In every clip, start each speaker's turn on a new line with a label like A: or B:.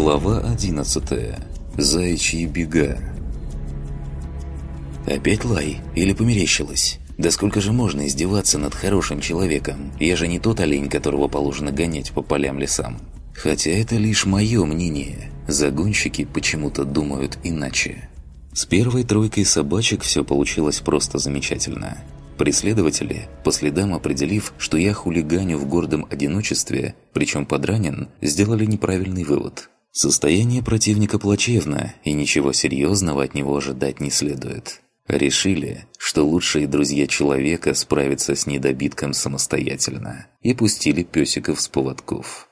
A: Глава 11. Заячьи бега. Опять лай? Или померещилось? Да сколько же можно издеваться над хорошим человеком? Я же не тот олень, которого положено гонять по полям-лесам. Хотя это лишь мое мнение. Загонщики почему-то думают иначе. С первой тройкой собачек все получилось просто замечательно. Преследователи, по следам определив, что я хулиганю в гордом одиночестве, причем подранен, сделали неправильный вывод. Состояние противника плачевно, и ничего серьезного от него ожидать не следует. Решили, что лучшие друзья человека справятся с недобитком самостоятельно, и пустили песиков с поводков.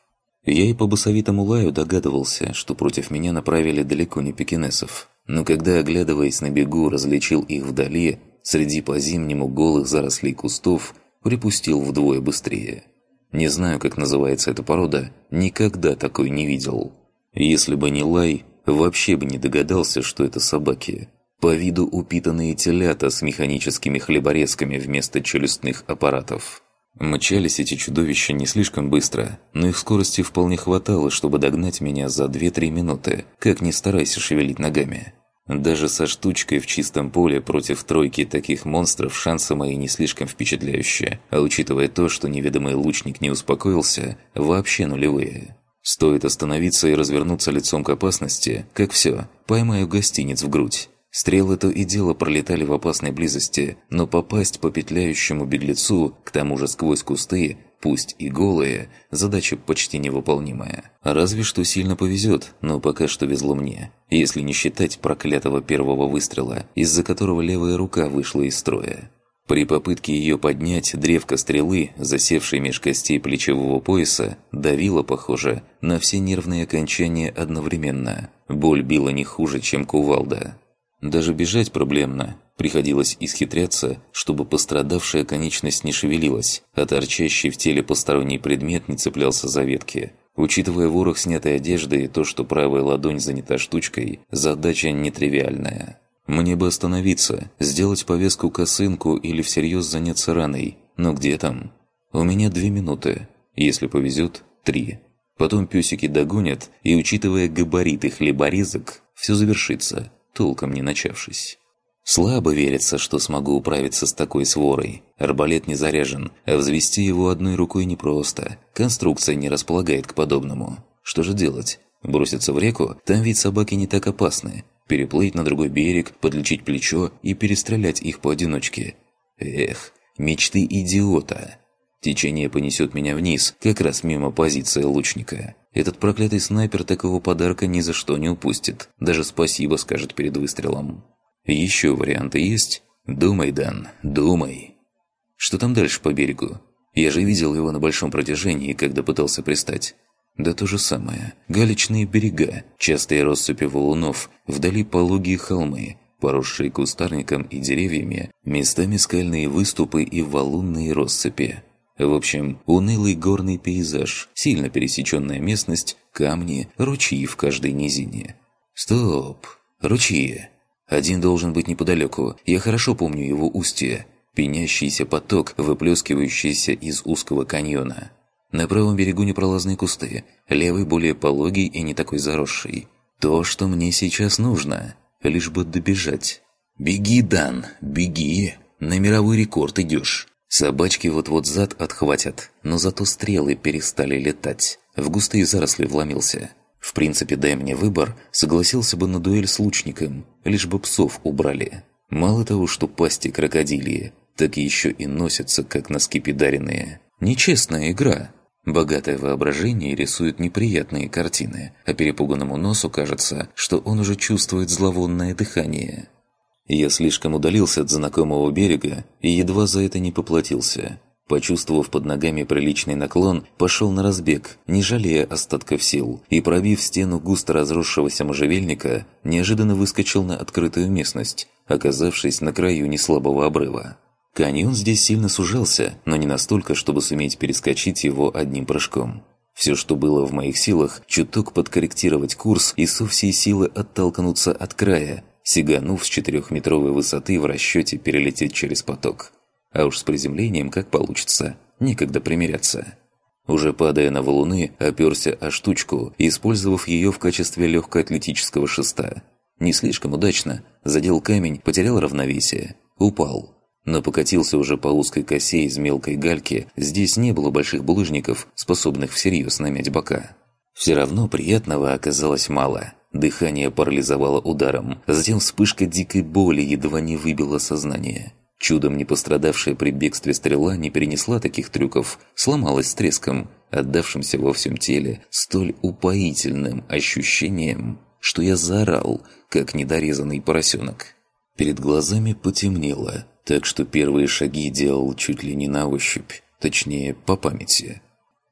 A: Я и по басовитому лаю догадывался, что против меня направили далеко не пекинесов, но когда, оглядываясь на бегу, различил их вдали, среди по-зимнему голых зарослей кустов припустил вдвое быстрее. Не знаю, как называется эта порода, никогда такой не видел. Если бы не лай, вообще бы не догадался, что это собаки. По виду упитанные телята с механическими хлеборезками вместо челюстных аппаратов. Мчались эти чудовища не слишком быстро, но их скорости вполне хватало, чтобы догнать меня за 2-3 минуты, как ни старайся шевелить ногами. Даже со штучкой в чистом поле против тройки таких монстров шансы мои не слишком впечатляющие, а учитывая то, что неведомый лучник не успокоился, вообще нулевые. Стоит остановиться и развернуться лицом к опасности, как все, поймаю гостиниц в грудь. Стрелы то и дело пролетали в опасной близости, но попасть по петляющему беглецу, к тому же сквозь кусты, пусть и голые, задача почти невыполнимая. Разве что сильно повезет, но пока что везло мне. Если не считать проклятого первого выстрела, из-за которого левая рука вышла из строя. При попытке ее поднять, древко стрелы, засевшей меж костей плечевого пояса, давило, похоже, на все нервные окончания одновременно. Боль била не хуже, чем кувалда. Даже бежать проблемно. Приходилось исхитряться, чтобы пострадавшая конечность не шевелилась, а торчащий в теле посторонний предмет не цеплялся за ветки. Учитывая ворох снятой одежды и то, что правая ладонь занята штучкой, задача нетривиальная. Мне бы остановиться, сделать повязку-косынку или всерьез заняться раной. Но где там? У меня две минуты. Если повезет, три. Потом песики догонят, и, учитывая габариты хлеборезок, все завершится, толком не начавшись. Слабо верится, что смогу управиться с такой сворой. Арбалет не заряжен, а взвести его одной рукой непросто. Конструкция не располагает к подобному. Что же делать? Броситься в реку? Там ведь собаки не так опасны. Переплыть на другой берег, подлечить плечо и перестрелять их поодиночке. Эх, мечты идиота. Течение понесет меня вниз, как раз мимо позиции лучника. Этот проклятый снайпер такого подарка ни за что не упустит. Даже спасибо скажет перед выстрелом. Еще варианты есть? Думай, Дан, думай. Что там дальше по берегу? Я же видел его на большом протяжении, когда пытался пристать. Да то же самое. Галечные берега, частые россыпи валунов, вдали пологие холмы, поросшие кустарником и деревьями, местами скальные выступы и валунные россыпи. В общем, унылый горный пейзаж, сильно пересеченная местность, камни, ручьи в каждой низине. Стоп! Ручьи! Один должен быть неподалеку, я хорошо помню его устье. Пенящийся поток, выплескивающийся из узкого каньона. На правом берегу непролазные кусты, левый более пологий и не такой заросший. То, что мне сейчас нужно, лишь бы добежать. «Беги, Дан, беги! На мировой рекорд идешь!» Собачки вот-вот зад отхватят, но зато стрелы перестали летать. В густые заросли вломился. В принципе, дай мне выбор, согласился бы на дуэль с лучником, лишь бы псов убрали. Мало того, что пасти крокодилии, так еще и носятся, как носки пидаренные. Нечестная игра. Богатое воображение рисует неприятные картины, а перепуганному носу кажется, что он уже чувствует зловонное дыхание. Я слишком удалился от знакомого берега и едва за это не поплатился. Почувствовав под ногами приличный наклон, пошел на разбег, не жалея остатков сил, и, пробив стену густо разросшегося можжевельника, неожиданно выскочил на открытую местность, оказавшись на краю неслабого обрыва. Каньон здесь сильно сужался, но не настолько, чтобы суметь перескочить его одним прыжком. Все, что было в моих силах, чуток подкорректировать курс и со всей силы оттолкнуться от края, сиганув с четырехметровой высоты в расчете перелететь через поток. А уж с приземлением как получится, некогда примиряться. Уже падая на валуны, оперся о штучку, использовав ее в качестве легкоатлетического шеста. Не слишком удачно, задел камень, потерял равновесие, упал. Но покатился уже по узкой косе из мелкой гальки, здесь не было больших булыжников, способных всерьез намять бока. Все равно приятного оказалось мало. Дыхание парализовало ударом, затем вспышка дикой боли едва не выбила сознание. Чудом не пострадавшая при бегстве стрела не перенесла таких трюков, сломалась с треском, отдавшимся во всем теле столь упоительным ощущением, что я заорал, как недорезанный поросенок. Перед глазами потемнело, так что первые шаги делал чуть ли не на ощупь, точнее, по памяти.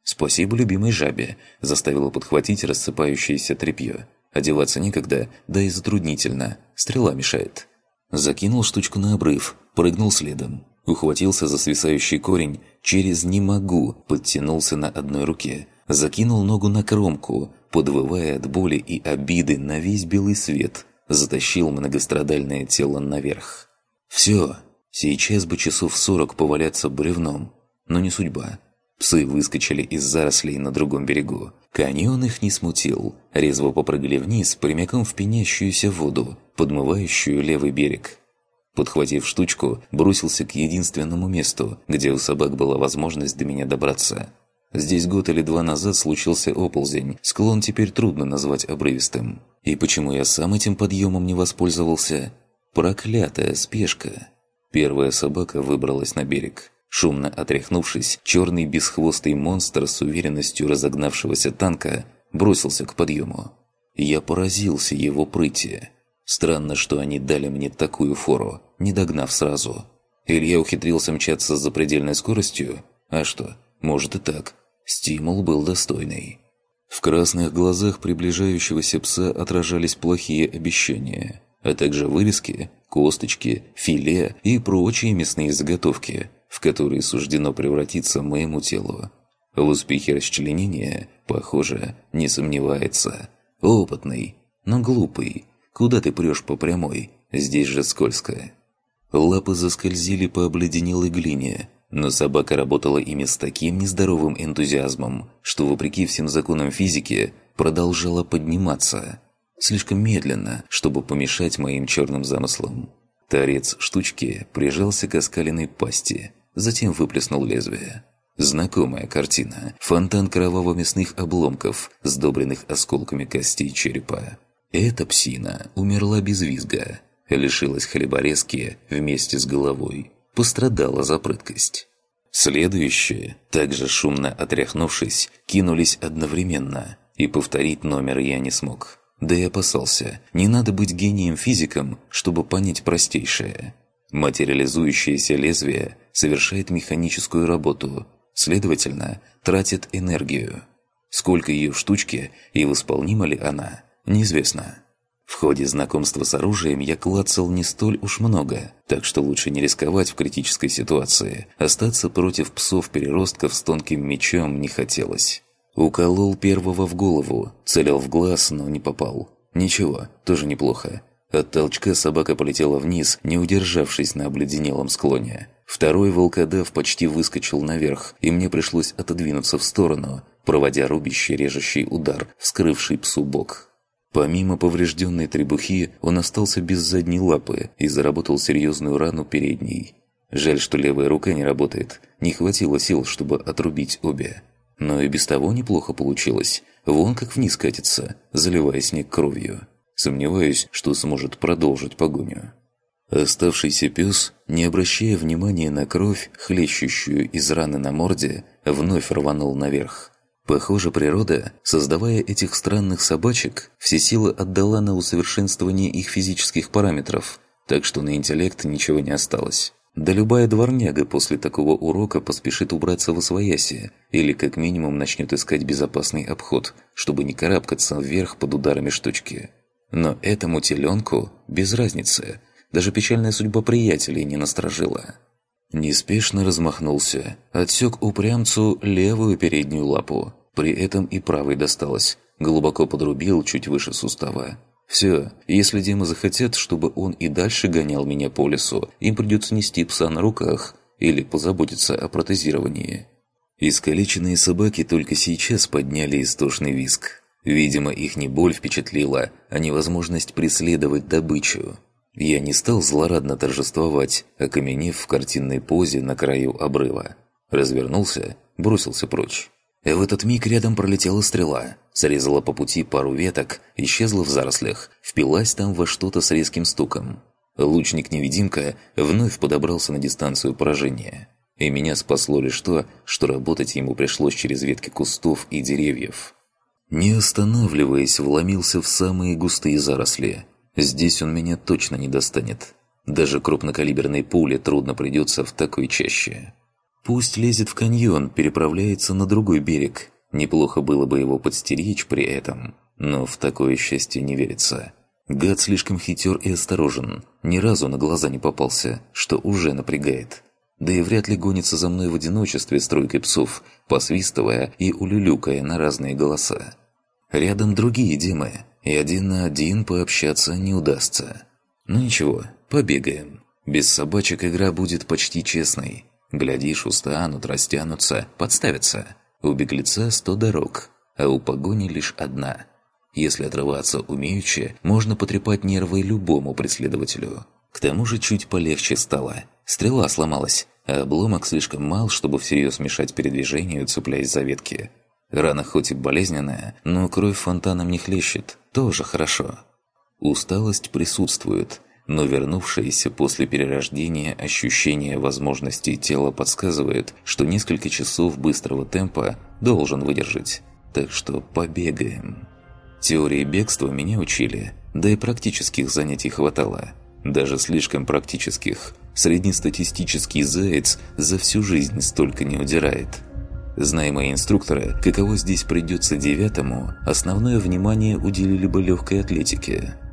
A: Спасибо любимой жабе, заставила подхватить рассыпающееся тряпье. Одеваться некогда, да и затруднительно, стрела мешает. Закинул штучку на обрыв, прыгнул следом. Ухватился за свисающий корень, через «не могу» подтянулся на одной руке. Закинул ногу на кромку, подвывая от боли и обиды на весь белый свет. Затащил многострадальное тело наверх. «Все, сейчас бы часов сорок поваляться бревном, но не судьба». Псы выскочили из зарослей на другом берегу. Каньон их не смутил. Резво попрыгали вниз, прямиком в пенящуюся воду, подмывающую левый берег. Подхватив штучку, бросился к единственному месту, где у собак была возможность до меня добраться. Здесь год или два назад случился оползень, склон теперь трудно назвать обрывистым. И почему я сам этим подъемом не воспользовался? Проклятая спешка. Первая собака выбралась на берег. Шумно отряхнувшись, черный бесхвостый монстр с уверенностью разогнавшегося танка бросился к подъему. Я поразился его прыти. Странно, что они дали мне такую фору, не догнав сразу. Илья ухитрился мчаться с запредельной скоростью? А что, может и так. Стимул был достойный. В красных глазах приближающегося пса отражались плохие обещания, а также вырезки, косточки, филе и прочие мясные заготовки, в которые суждено превратиться моему телу. В успехе расчленения, похоже, не сомневается. Опытный, но глупый, Куда ты прешь по прямой? Здесь же скользко». Лапы заскользили по обледенелой глине, но собака работала ими с таким нездоровым энтузиазмом, что, вопреки всем законам физики, продолжала подниматься. Слишком медленно, чтобы помешать моим черным замыслам. Торец штучки прижался к оскаленной пасти, затем выплеснул лезвие. Знакомая картина. Фонтан кроваво-мясных обломков, сдобренных осколками костей черепа. Эта псина умерла без визга, лишилась хлеборезки вместе с головой, пострадала за прыткость. Следующие, также шумно отряхнувшись, кинулись одновременно, и повторить номер я не смог. Да и опасался, не надо быть гением-физиком, чтобы понять простейшее. Материализующееся лезвие совершает механическую работу, следовательно, тратит энергию. Сколько ее в штучке и восполнима ли она – Неизвестно. В ходе знакомства с оружием я клацал не столь уж много, так что лучше не рисковать в критической ситуации. Остаться против псов-переростков с тонким мечом не хотелось. Уколол первого в голову, целил в глаз, но не попал. Ничего, тоже неплохо. От толчка собака полетела вниз, не удержавшись на обледенелом склоне. Второй волкодав почти выскочил наверх, и мне пришлось отодвинуться в сторону, проводя рубящий режущий удар, вскрывший псу бок. Помимо поврежденной требухи, он остался без задней лапы и заработал серьезную рану передней. Жаль, что левая рука не работает. Не хватило сил, чтобы отрубить обе. Но и без того неплохо получилось. Вон как вниз катится, заливая снег кровью. Сомневаюсь, что сможет продолжить погоню. Оставшийся пес, не обращая внимания на кровь, хлещущую из раны на морде, вновь рванул наверх. Похоже, природа, создавая этих странных собачек, все силы отдала на усовершенствование их физических параметров, так что на интеллект ничего не осталось. Да любая дворняга после такого урока поспешит убраться в освояси, или как минимум начнет искать безопасный обход, чтобы не карабкаться вверх под ударами штучки. Но этому теленку без разницы, даже печальная судьба приятелей не насторожила. Неспешно размахнулся, отсек упрямцу левую переднюю лапу. При этом и правой досталось. Глубоко подрубил чуть выше сустава. Все, если Дима захотят, чтобы он и дальше гонял меня по лесу, им придется нести пса на руках или позаботиться о протезировании. Искалеченные собаки только сейчас подняли истошный визг. Видимо, их не боль впечатлила, а невозможность преследовать добычу. Я не стал злорадно торжествовать, окаменев в картинной позе на краю обрыва. Развернулся, бросился прочь. В этот миг рядом пролетела стрела, срезала по пути пару веток, исчезла в зарослях, впилась там во что-то с резким стуком. Лучник-невидимка вновь подобрался на дистанцию поражения. И меня спасло лишь то, что работать ему пришлось через ветки кустов и деревьев. Не останавливаясь, вломился в самые густые заросли. Здесь он меня точно не достанет. Даже крупнокалиберной пуле трудно придется в такой чаще. Пусть лезет в каньон, переправляется на другой берег. Неплохо было бы его подстеречь при этом. Но в такое счастье не верится. Гад слишком хитер и осторожен. Ни разу на глаза не попался, что уже напрягает. Да и вряд ли гонится за мной в одиночестве с псов, посвистывая и улюлюкая на разные голоса. Рядом другие Димы, и один на один пообщаться не удастся. Ну ничего, побегаем. Без собачек игра будет почти честной. Глядишь, устанут, растянутся, подставятся. У беглеца сто дорог, а у погони лишь одна. Если отрываться умеючи, можно потрепать нервы любому преследователю. К тому же чуть полегче стало. Стрела сломалась, а обломок слишком мал, чтобы всерьез мешать передвижению, цепляясь за ветки. Рана хоть и болезненная, но кровь фонтаном не хлещет. Тоже хорошо. Усталость присутствует, но вернувшееся после перерождения ощущение возможностей тела подсказывает, что несколько часов быстрого темпа должен выдержать. Так что побегаем. Теории бегства меня учили, да и практических занятий хватало. Даже слишком практических. Среднестатистический заяц за всю жизнь столько не удирает. Зная мои инструкторы, каково здесь придется девятому, основное внимание уделили бы легкой атлетике –